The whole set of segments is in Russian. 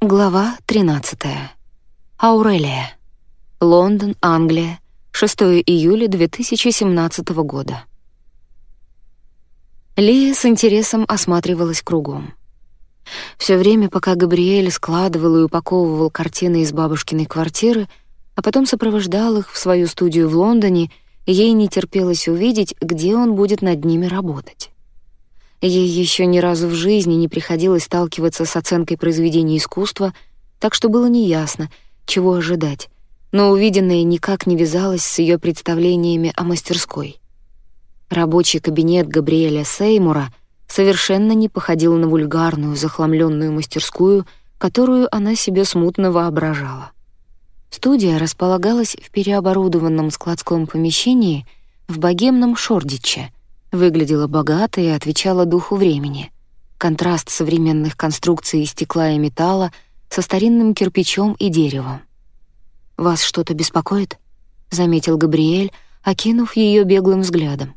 Глава 13. Аурелия. Лондон, Англия. 6 июля 2017 года. Лия с интересом осматривалась кругом. Все время, пока Габриэль складывал и упаковывал картины из бабушкиной квартиры, а потом сопровождал их в свою студию в Лондоне, ей не терпелось увидеть, где он будет над ними работать. Ей еще ни разу в жизни не приходилось сталкиваться с оценкой произведений искусства, так что было неясно, чего ожидать, но увиденное никак не вязалось с ее представлениями о мастерской. Рабочий кабинет Габриэля Сеймура совершенно не походил на вульгарную, захламленную мастерскую, которую она себе смутно воображала. Студия располагалась в переоборудованном складском помещении в богемном Шордиче — Выглядела богато и отвечала духу времени. Контраст современных конструкций из стекла и металла со старинным кирпичом и деревом. «Вас что-то беспокоит?» — заметил Габриэль, окинув ее беглым взглядом.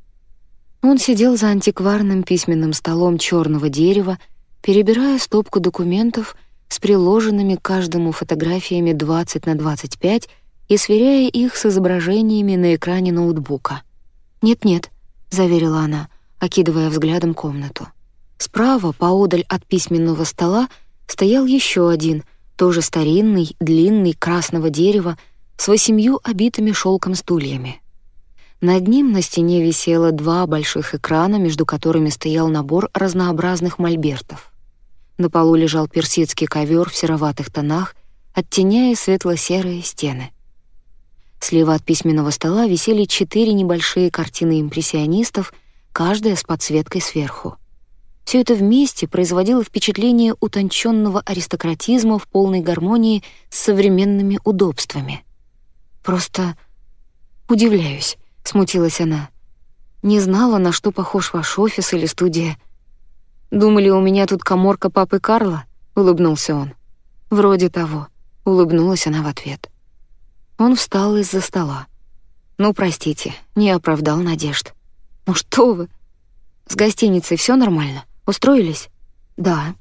Он сидел за антикварным письменным столом черного дерева, перебирая стопку документов с приложенными к каждому фотографиями 20 на 25 и сверяя их с изображениями на экране ноутбука. «Нет-нет», заверила она, окидывая взглядом комнату. Справа, поодаль от письменного стола, стоял еще один, тоже старинный, длинный, красного дерева, с восемью обитыми шелком стульями. Над ним на стене висело два больших экрана, между которыми стоял набор разнообразных мольбертов. На полу лежал персидский ковер в сероватых тонах, оттеняя светло-серые стены. Слева от письменного стола висели четыре небольшие картины импрессионистов, каждая с подсветкой сверху. Все это вместе производило впечатление утонченного аристократизма в полной гармонии с современными удобствами. «Просто удивляюсь», — смутилась она. «Не знала, на что похож ваш офис или студия». «Думали, у меня тут коморка папы Карла?» — улыбнулся он. «Вроде того», — улыбнулась она в ответ. Он встал из-за стола. «Ну, простите, не оправдал надежд». «Ну что вы? С гостиницей все нормально? Устроились?» «Да».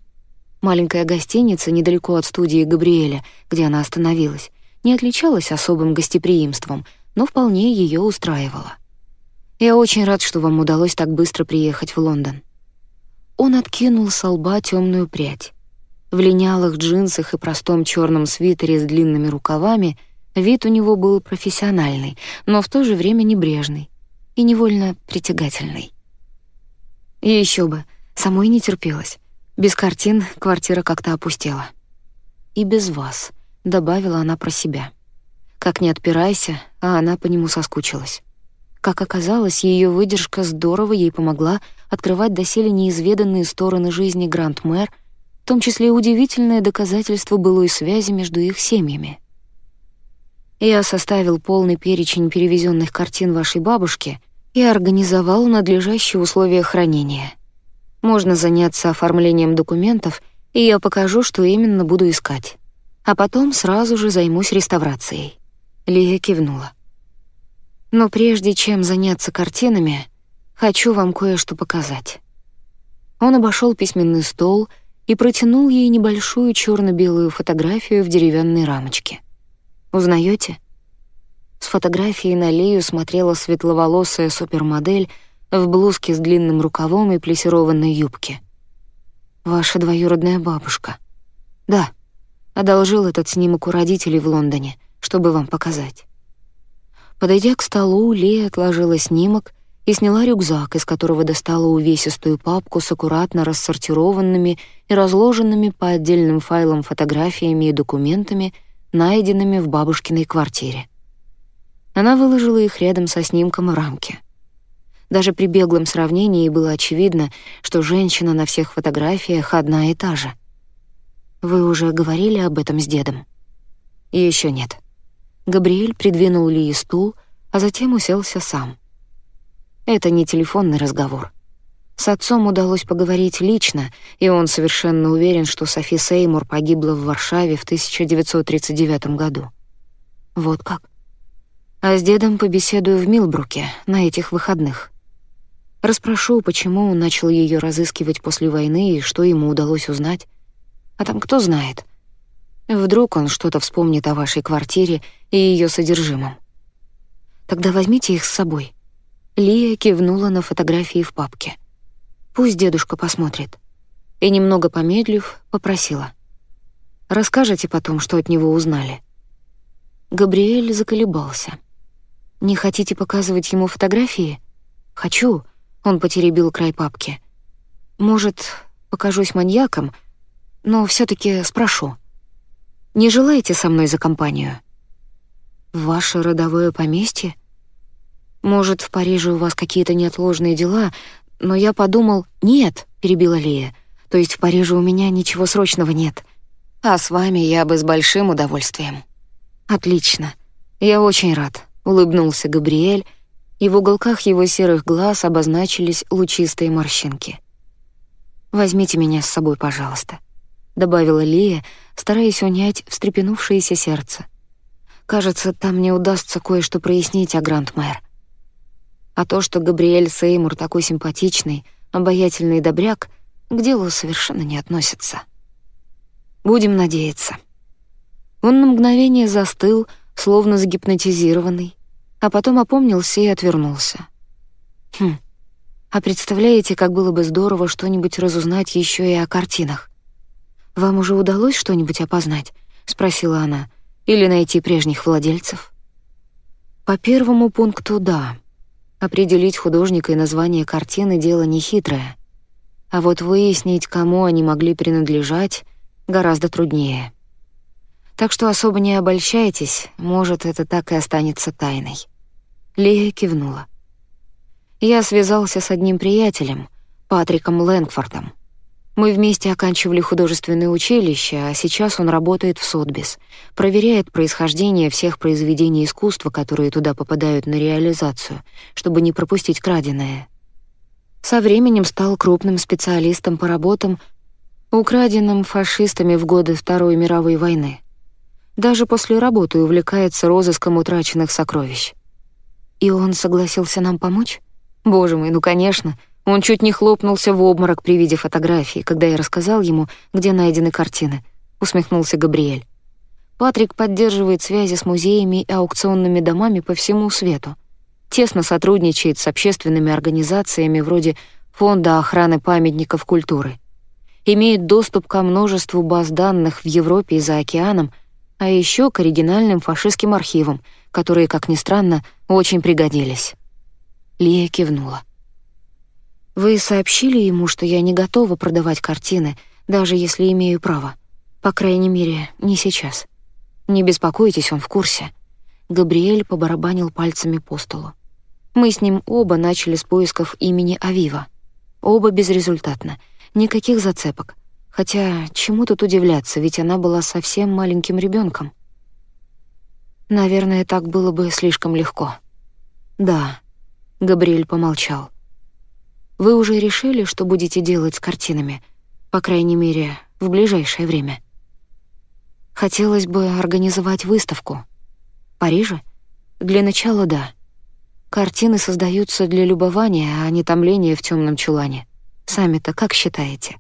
Маленькая гостиница недалеко от студии Габриэля, где она остановилась, не отличалась особым гостеприимством, но вполне ее устраивала. «Я очень рад, что вам удалось так быстро приехать в Лондон». Он откинул со лба темную прядь. В линялых джинсах и простом черном свитере с длинными рукавами — Вид у него был профессиональный, но в то же время небрежный и невольно притягательный. И еще бы, самой не терпелось. Без картин квартира как-то опустела. «И без вас», — добавила она про себя. Как не отпирайся, а она по нему соскучилась. Как оказалось, ее выдержка здорово ей помогла открывать доселе неизведанные стороны жизни Гранд-Мэр, в том числе удивительное доказательство былой связи между их семьями. Я составил полный перечень перевезенных картин вашей бабушки и организовал надлежащие условия хранения. Можно заняться оформлением документов, и я покажу, что именно буду искать. А потом сразу же займусь реставрацией. Лия кивнула. Но прежде чем заняться картинами, хочу вам кое-что показать. Он обошел письменный стол и протянул ей небольшую черно белую фотографию в деревянной рамочке. Узнаете? С фотографией на Лею смотрела светловолосая супермодель в блузке с длинным рукавом и плесированной юбке. «Ваша двоюродная бабушка». «Да», одолжил этот снимок у родителей в Лондоне, чтобы вам показать. Подойдя к столу, Лея отложила снимок и сняла рюкзак, из которого достала увесистую папку с аккуратно рассортированными и разложенными по отдельным файлам фотографиями и документами — найденными в бабушкиной квартире. Она выложила их рядом со снимком в рамке. Даже при беглом сравнении было очевидно, что женщина на всех фотографиях одна и та же. «Вы уже говорили об этом с дедом?» Еще нет». Габриэль придвинул Ли стул, а затем уселся сам. Это не телефонный разговор. С отцом удалось поговорить лично, и он совершенно уверен, что Софи Сеймур погибла в Варшаве в 1939 году. Вот как. А с дедом побеседую в Милбруке на этих выходных. Распрошу, почему он начал ее разыскивать после войны и что ему удалось узнать. А там кто знает. Вдруг он что-то вспомнит о вашей квартире и ее содержимом. Тогда возьмите их с собой. Лия кивнула на фотографии в папке. Пусть дедушка посмотрит. И немного помедлив, попросила. Расскажите потом, что от него узнали. Габриэль заколебался. «Не хотите показывать ему фотографии?» «Хочу», — он потеребил край папки. «Может, покажусь маньяком, но все таки спрошу. Не желаете со мной за компанию?» «Ваше родовое поместье? Может, в Париже у вас какие-то неотложные дела, но я подумал...» «Нет», — перебила Лия, «то есть в Париже у меня ничего срочного нет. А с вами я бы с большим удовольствием». «Отлично. Я очень рад», — улыбнулся Габриэль, и в уголках его серых глаз обозначились лучистые морщинки. «Возьмите меня с собой, пожалуйста», — добавила Лия, стараясь унять встрепенувшееся сердце. «Кажется, там мне удастся кое-что прояснить о Гранд-мэр». А то, что Габриэль Сеймур такой симпатичный, обаятельный добряк, к делу совершенно не относится. Будем надеяться. Он на мгновение застыл, словно загипнотизированный, а потом опомнился и отвернулся. Хм. А представляете, как было бы здорово что-нибудь разузнать еще и о картинах? Вам уже удалось что-нибудь опознать? спросила она. Или найти прежних владельцев? По первому пункту да. Определить художника и название картины дело нехитрое. А вот выяснить, кому они могли принадлежать, гораздо труднее. Так что особо не обольщайтесь, может, это так и останется тайной. Лия кивнула. Я связался с одним приятелем, Патриком Лэнгфордом. Мы вместе оканчивали художественное училище, а сейчас он работает в Сотбис, проверяет происхождение всех произведений искусства, которые туда попадают на реализацию, чтобы не пропустить краденое. Со временем стал крупным специалистом по работам, украденным фашистами в годы Второй мировой войны. Даже после работы увлекается розыском утраченных сокровищ. И он согласился нам помочь? Боже мой, ну конечно. Он чуть не хлопнулся в обморок при виде фотографии, когда я рассказал ему, где найдены картины. Усмехнулся Габриэль. Патрик поддерживает связи с музеями и аукционными домами по всему свету. Тесно сотрудничает с общественными организациями вроде Фонда охраны памятников культуры. Имеет доступ ко множеству баз данных в Европе и за океаном — а еще к оригинальным фашистским архивам, которые, как ни странно, очень пригодились. Лия кивнула. «Вы сообщили ему, что я не готова продавать картины, даже если имею право. По крайней мере, не сейчас. Не беспокойтесь, он в курсе». Габриэль побарабанил пальцами по столу. Мы с ним оба начали с поисков имени Авива. Оба безрезультатно. Никаких зацепок. Хотя чему тут удивляться, ведь она была совсем маленьким ребенком. Наверное, так было бы слишком легко. Да, Габриэль помолчал. Вы уже решили, что будете делать с картинами, по крайней мере, в ближайшее время? Хотелось бы организовать выставку. В Париже? Для начала, да. Картины создаются для любования, а не томления в темном чулане. Сами-то как считаете?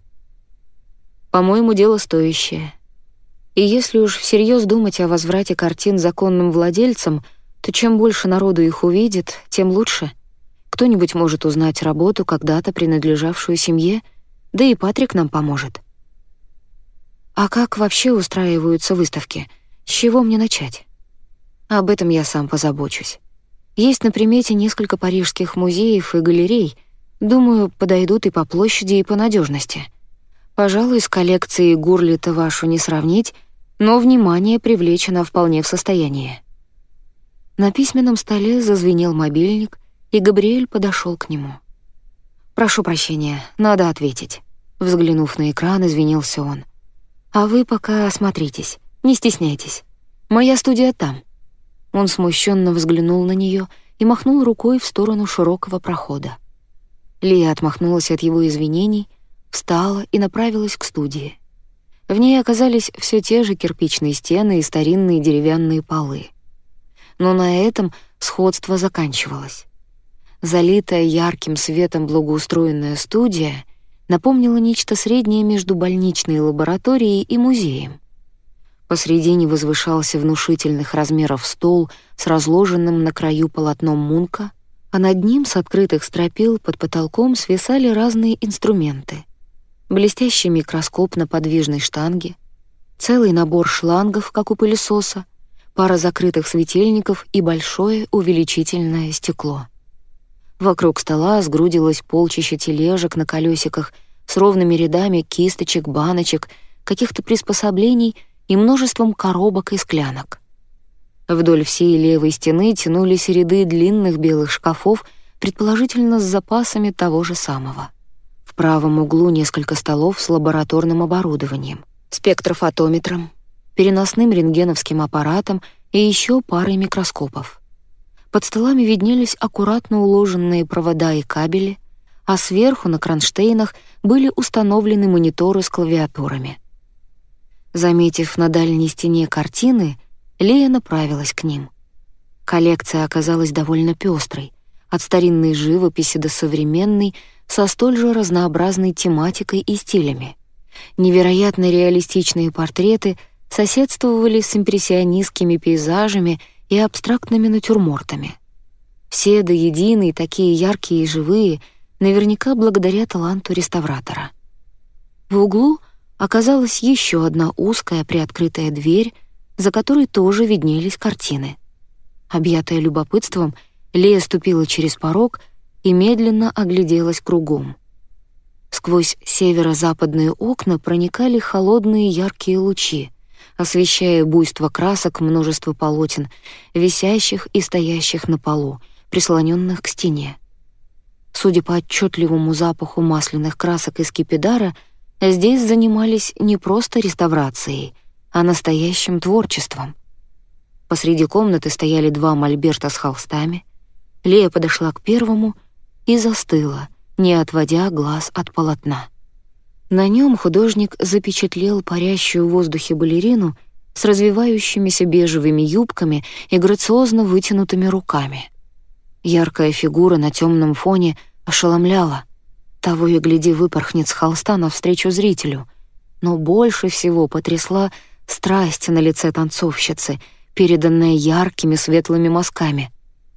По-моему, дело стоящее. И если уж всерьез думать о возврате картин законным владельцам, то чем больше народу их увидит, тем лучше. Кто-нибудь может узнать работу, когда-то принадлежавшую семье, да и Патрик нам поможет. А как вообще устраиваются выставки? С чего мне начать? Об этом я сам позабочусь. Есть на примете несколько парижских музеев и галерей. Думаю, подойдут и по площади, и по надежности. Пожалуй, с коллекцией Гурлита вашу не сравнить, но внимание привлечь она вполне в состоянии. На письменном столе зазвенел мобильник, и Габриэль подошел к нему. «Прошу прощения, надо ответить». Взглянув на экран, извинился он. «А вы пока осмотритесь, не стесняйтесь. Моя студия там». Он смущенно взглянул на нее и махнул рукой в сторону широкого прохода. Лия отмахнулась от его извинений — встала и направилась к студии. В ней оказались все те же кирпичные стены и старинные деревянные полы. Но на этом сходство заканчивалось. Залитая ярким светом благоустроенная студия напомнила нечто среднее между больничной лабораторией и музеем. Посредине возвышался внушительных размеров стол с разложенным на краю полотном мунка, а над ним с открытых стропил под потолком свисали разные инструменты. Блестящий микроскоп на подвижной штанге, целый набор шлангов, как у пылесоса, пара закрытых светильников и большое увеличительное стекло. Вокруг стола сгрудилось полчища тележек на колесиках с ровными рядами кисточек, баночек, каких-то приспособлений и множеством коробок и склянок. Вдоль всей левой стены тянулись ряды длинных белых шкафов, предположительно с запасами того же самого. В правом углу несколько столов с лабораторным оборудованием, спектрофотометром, переносным рентгеновским аппаратом и еще парой микроскопов. Под столами виднелись аккуратно уложенные провода и кабели, а сверху на кронштейнах были установлены мониторы с клавиатурами. Заметив на дальней стене картины, Лея направилась к ним. Коллекция оказалась довольно пестрой, от старинной живописи до современной, со столь же разнообразной тематикой и стилями. Невероятно реалистичные портреты соседствовали с импрессионистскими пейзажами и абстрактными натюрмортами. Все до единой такие яркие и живые, наверняка благодаря таланту реставратора. В углу оказалась еще одна узкая приоткрытая дверь, за которой тоже виднелись картины. Объятая любопытством, Лея ступила через порог и медленно огляделась кругом. Сквозь северо-западные окна проникали холодные яркие лучи, освещая буйство красок множество полотен, висящих и стоящих на полу, прислоненных к стене. Судя по отчетливому запаху масляных красок из кипидара, здесь занимались не просто реставрацией, а настоящим творчеством. Посреди комнаты стояли два мольберта с холстами. Лея подошла к первому и застыла, не отводя глаз от полотна. На нем художник запечатлел парящую в воздухе балерину с развивающимися бежевыми юбками и грациозно вытянутыми руками. Яркая фигура на темном фоне ошеломляла. Того и гляди выпорхнет с холста навстречу зрителю. Но больше всего потрясла страсть на лице танцовщицы, переданная яркими светлыми мазками.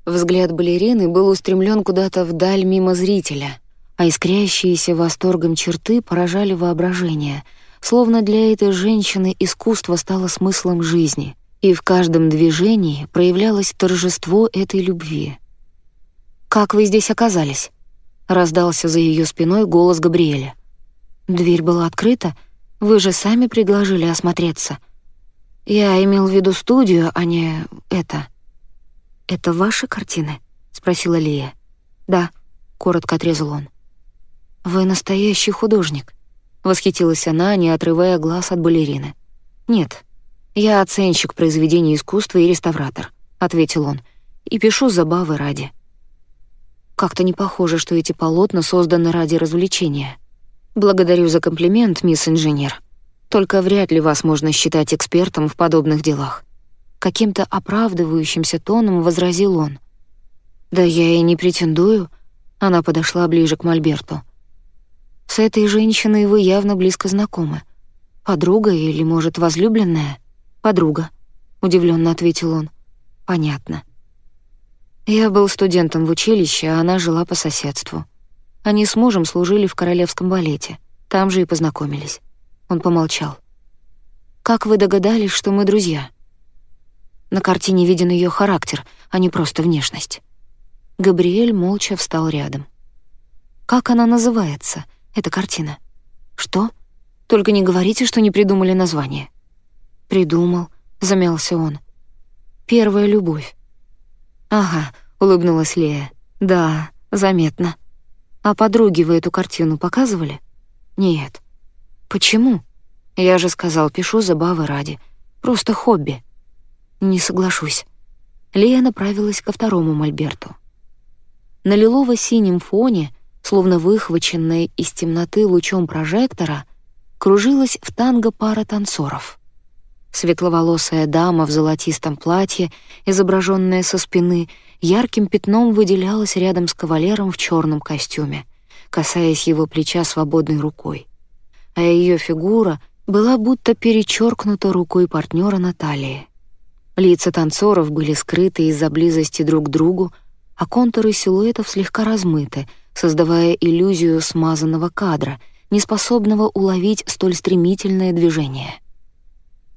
Взгляд балерины был устремлен куда-то вдаль мимо зрителя, а искрящиеся восторгом черты поражали воображение, словно для этой женщины искусство стало смыслом жизни, и в каждом движении проявлялось торжество этой любви. «Как вы здесь оказались?» — раздался за ее спиной голос Габриэля. «Дверь была открыта, вы же сами предложили осмотреться. Я имел в виду студию, а не это. Это ваши картины? спросила Лия. Да, коротко отрезал он. Вы настоящий художник, восхитилась она, не отрывая глаз от балерины. Нет, я оценщик произведений искусства и реставратор, ответил он. И пишу забавы ради. Как-то не похоже, что эти полотна созданы ради развлечения. «Благодарю за комплимент, мисс инженер. Только вряд ли вас можно считать экспертом в подобных делах». Каким-то оправдывающимся тоном возразил он. «Да я и не претендую». Она подошла ближе к Мольберту. «С этой женщиной вы явно близко знакомы. Подруга или, может, возлюбленная?» «Подруга», — удивленно ответил он. «Понятно». Я был студентом в училище, а она жила по соседству. Они с мужем служили в королевском балете. Там же и познакомились. Он помолчал. «Как вы догадались, что мы друзья?» На картине виден ее характер, а не просто внешность. Габриэль молча встал рядом. «Как она называется, эта картина?» «Что? Только не говорите, что не придумали название». «Придумал», — замялся он. «Первая любовь». «Ага», — улыбнулась Лея. «Да, заметно». А подруге вы эту картину показывали? Нет. Почему? Я же сказал, пишу забавы ради. Просто хобби. Не соглашусь. Лия направилась ко второму мольберту. На лилово-синем фоне, словно выхваченная из темноты лучом прожектора, кружилась в танго пара танцоров. Светловолосая дама в золотистом платье, изображенная со спины, ярким пятном выделялась рядом с кавалером в черном костюме, касаясь его плеча свободной рукой. А ее фигура, была будто перечеркнута рукой партнера Натальи. Лица танцоров были скрыты из-за близости друг к другу, а контуры силуэтов слегка размыты, создавая иллюзию смазанного кадра, неспособного уловить столь стремительное движение.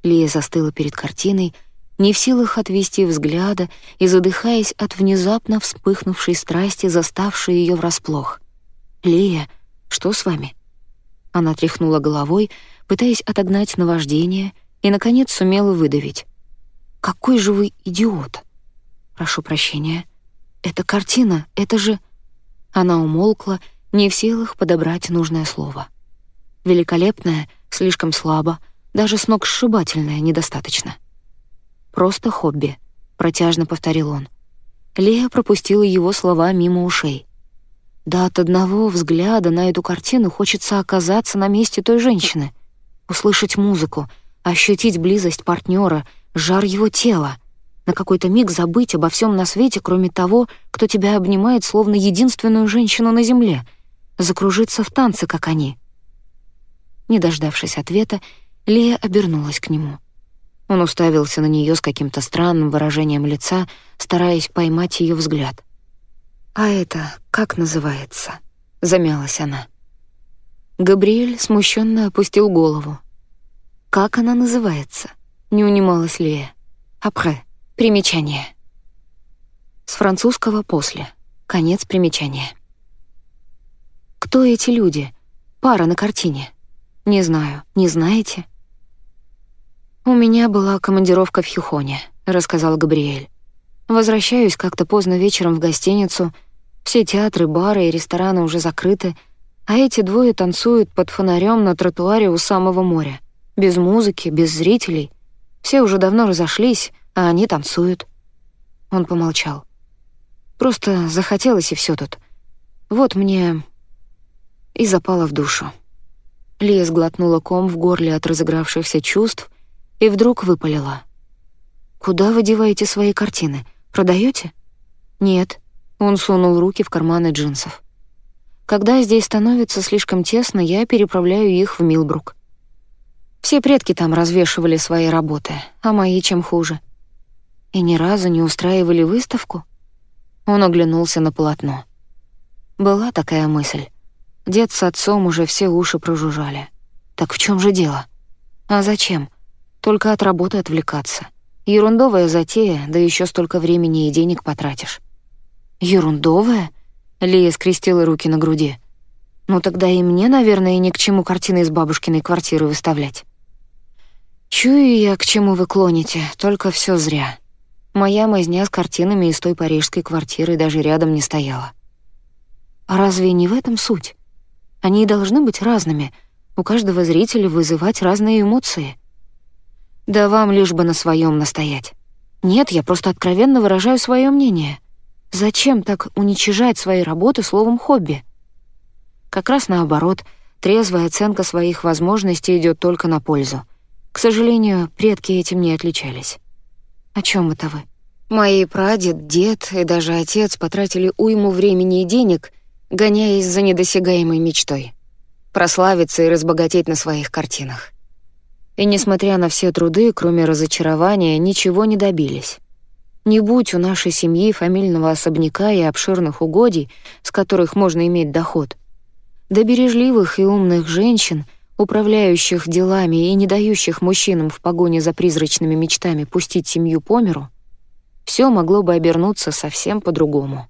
Лия застыла перед картиной, не в силах отвести взгляда и задыхаясь от внезапно вспыхнувшей страсти, заставшей ее врасплох. «Лия, что с вами?» Она тряхнула головой, пытаясь отогнать наваждение, и, наконец, сумела выдавить. Какой же вы идиот! Прошу прощения. Это картина, это же... Она умолкла, не в силах подобрать нужное слово. Великолепная, слишком слабо, даже сногсшибательная недостаточно. Просто хобби, протяжно повторил он. Лея пропустила его слова мимо ушей. Да от одного взгляда на эту картину хочется оказаться на месте той женщины, услышать музыку, ощутить близость партнера, жар его тела, на какой-то миг забыть обо всем на свете, кроме того, кто тебя обнимает, словно единственную женщину на земле, закружиться в танце, как они. Не дождавшись ответа, Лея обернулась к нему. Он уставился на нее с каким-то странным выражением лица, стараясь поймать ее взгляд. «А это как называется?» — замялась она. Габриэль смущенно опустил голову. «Как она называется?» не унималась Лея. «Апре. Примечание». С французского «после». Конец примечания. «Кто эти люди? Пара на картине?» «Не знаю. Не знаете?» «У меня была командировка в Хюхоне», — рассказал Габриэль. «Возвращаюсь как-то поздно вечером в гостиницу. Все театры, бары и рестораны уже закрыты, а эти двое танцуют под фонарем на тротуаре у самого моря. Без музыки, без зрителей. Все уже давно разошлись, а они танцуют». Он помолчал. «Просто захотелось, и все тут. Вот мне...» И запало в душу. Лия сглотнула ком в горле от разыгравшихся чувств и вдруг выпалила. «Куда вы деваете свои картины? Продаете? «Нет». Он сунул руки в карманы джинсов. «Когда здесь становится слишком тесно, я переправляю их в Милбрук. Все предки там развешивали свои работы, а мои чем хуже. И ни разу не устраивали выставку? Он оглянулся на полотно. Была такая мысль. Дед с отцом уже все уши прожужжали. Так в чем же дело? А зачем? Только от работы отвлекаться. Ерундовая затея, да еще столько времени и денег потратишь. Ерундовая? Лия скрестила руки на груди. Ну тогда и мне, наверное, ни к чему картины из бабушкиной квартиры выставлять. Чую я, к чему вы клоните, только все зря. Моя мазня с картинами из той парижской квартиры даже рядом не стояла. А разве не в этом суть? Они и должны быть разными, у каждого зрителя вызывать разные эмоции. Да вам лишь бы на своем настоять. Нет, я просто откровенно выражаю свое мнение. Зачем так уничижать свои работы словом «хобби»? Как раз наоборот, трезвая оценка своих возможностей идет только на пользу — к сожалению, предки этим не отличались. О чем это вы? Мои прадед, дед и даже отец потратили уйму времени и денег, гоняясь за недосягаемой мечтой — прославиться и разбогатеть на своих картинах. И несмотря на все труды, кроме разочарования, ничего не добились. Не будь у нашей семьи фамильного особняка и обширных угодий, с которых можно иметь доход, до бережливых и умных женщин — управляющих делами и не дающих мужчинам в погоне за призрачными мечтами пустить семью по миру, все могло бы обернуться совсем по-другому.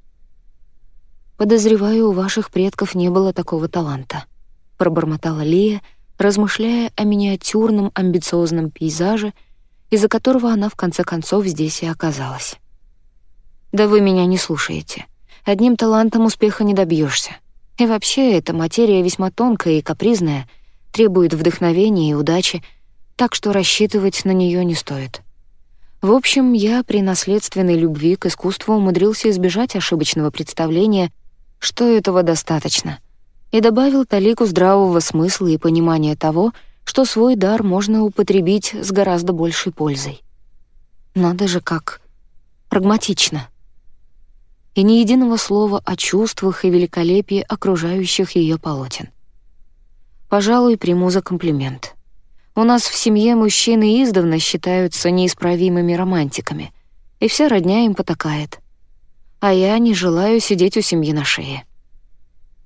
«Подозреваю, у ваших предков не было такого таланта», — пробормотала Лия, размышляя о миниатюрном амбициозном пейзаже, из-за которого она в конце концов здесь и оказалась. «Да вы меня не слушаете. Одним талантом успеха не добьешься. И вообще, эта материя весьма тонкая и капризная — требует вдохновения и удачи, так что рассчитывать на нее не стоит. В общем, я при наследственной любви к искусству умудрился избежать ошибочного представления, что этого достаточно, и добавил талику здравого смысла и понимания того, что свой дар можно употребить с гораздо большей пользой. Надо же как прагматично. И ни единого слова о чувствах и великолепии окружающих ее полотен. Пожалуй, приму за комплимент. У нас в семье мужчины издавна считаются неисправимыми романтиками, и вся родня им потакает. А я не желаю сидеть у семьи на шее.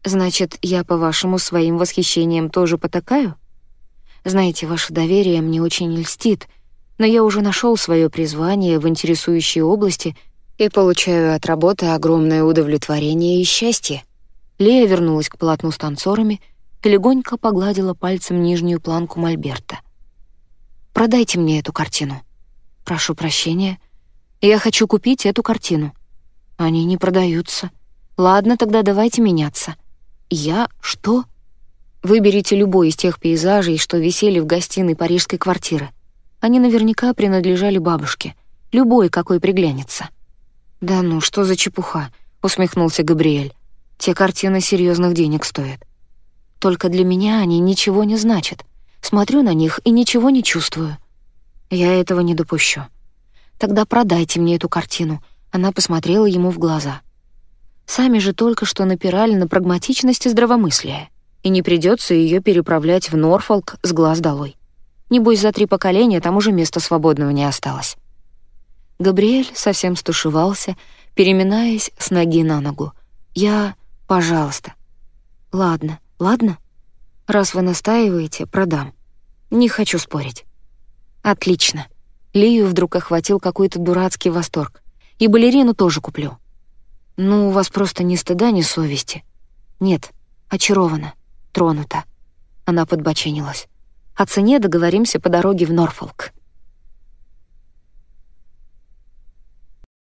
Значит, я, по-вашему, своим восхищением тоже потакаю? Знаете, ваше доверие мне очень льстит, но я уже нашел свое призвание в интересующей области и получаю от работы огромное удовлетворение и счастье. Лея вернулась к полотну с танцорами и легонько погладила пальцем нижнюю планку мольберта. «Продайте мне эту картину». «Прошу прощения. Я хочу купить эту картину». «Они не продаются». «Ладно, тогда давайте меняться». «Я? Что?» Выберите любой из тех пейзажей, что висели в гостиной парижской квартиры. Они наверняка принадлежали бабушке. Любой, какой приглянется. «Да ну, что за чепуха?» — усмехнулся Габриэль. «Те картины серьезных денег стоят. Только для меня они ничего не значат. Смотрю на них и ничего не чувствую. Я этого не допущу. Тогда продайте мне эту картину». Она посмотрела ему в глаза. Сами же только что напирали на прагматичность и здравомыслие, и не придется ее переправлять в Норфолк с глаз долой. Небось, за три поколения там уже места свободного не осталось. Габриэль совсем стушевался, переминаясь с ноги на ногу. «Я... пожалуйста». «Ладно, ладно. Раз вы настаиваете, продам. Не хочу спорить». «Отлично». Лию вдруг охватил какой-то дурацкий восторг. «И балерину тоже куплю». «Ну, у вас просто ни стыда, ни совести». «Нет, очарована, тронута». Она подбоченилась. «О цене договоримся по дороге в Норфолк».